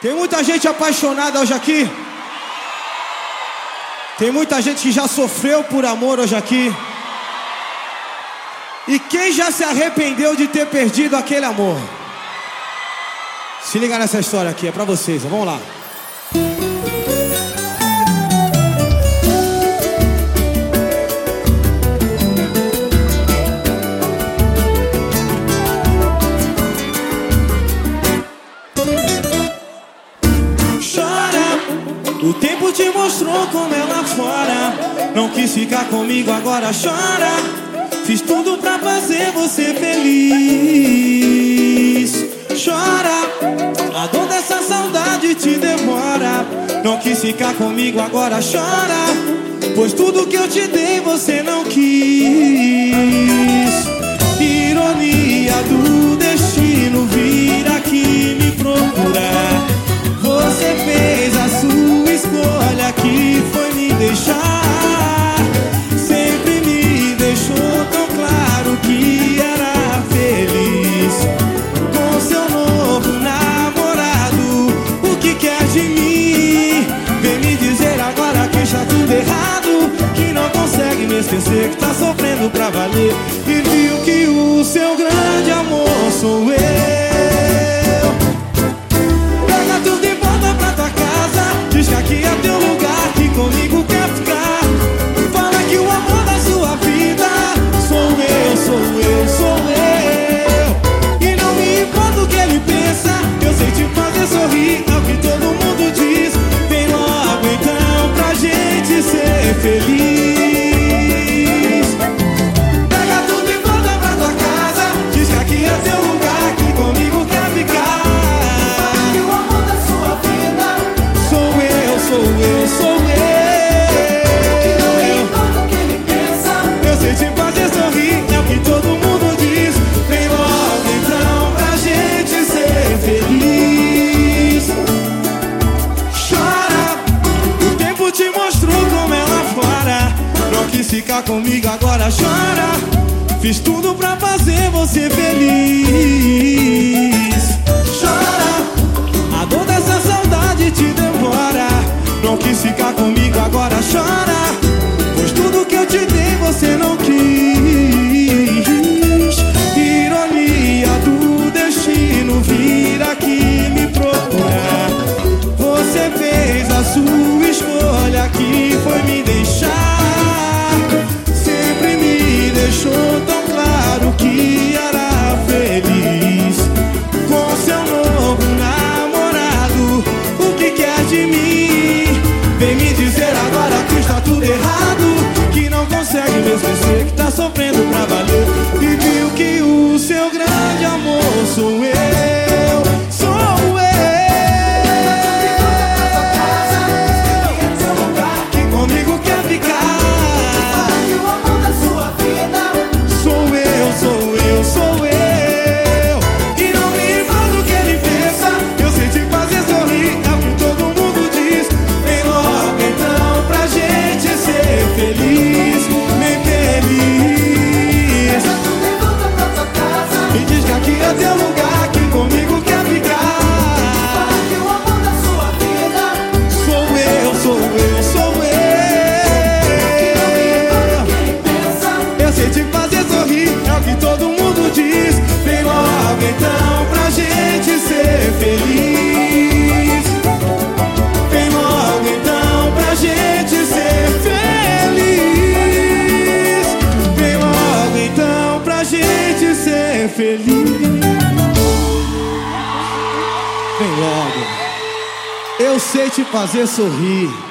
Tem muita gente apaixonada hoje aqui. Tem muita gente que já sofreu por amor hoje aqui. E quem já se arrependeu de ter perdido aquele amor? Se liga nessa história aqui, é pra vocês, vamos lá. O tempo te mostrou como é lá fora. Não quis ficar comigo, agora chora. Fiz tudo pra fazer você feliz. Chora, a dor dessa saudade te demora. Não quis ficar comigo, agora chora. Pois tudo que eu te dei você não quis. Ironia do destino esquecer, que tá sofrendo pra valer. E viu que o seu grande amor sou eu. Pega tudo e volta pra tua casa. Diz que aqui é teu lugar, que comigo quer ficar. Fala que o amor da sua vida sou eu, sou eu, sou eu. E não me importa o que ele pensa, eu sei te fazer sorrir, é o que todo mundo diz. Vem logo então pra gente ser feliz. Sou eu, sou não eu. importa o que ele pensa Eu sei te fazer sorrir, é o que todo mundo diz. Vem logo então pra gente ser feliz. Chora, o tempo te mostrou como lá fora. Não quis ficar comigo, agora chora. Fiz tudo pra fazer você feliz. Deixou tão claro que era feliz com seu novo namorado. O que quer de mim? Vem me dizer agora que está tudo errado. Que não consegue me esquecer, que tá sofrendo pra feliz. Vem logo. Eu sei te fazer sorrir.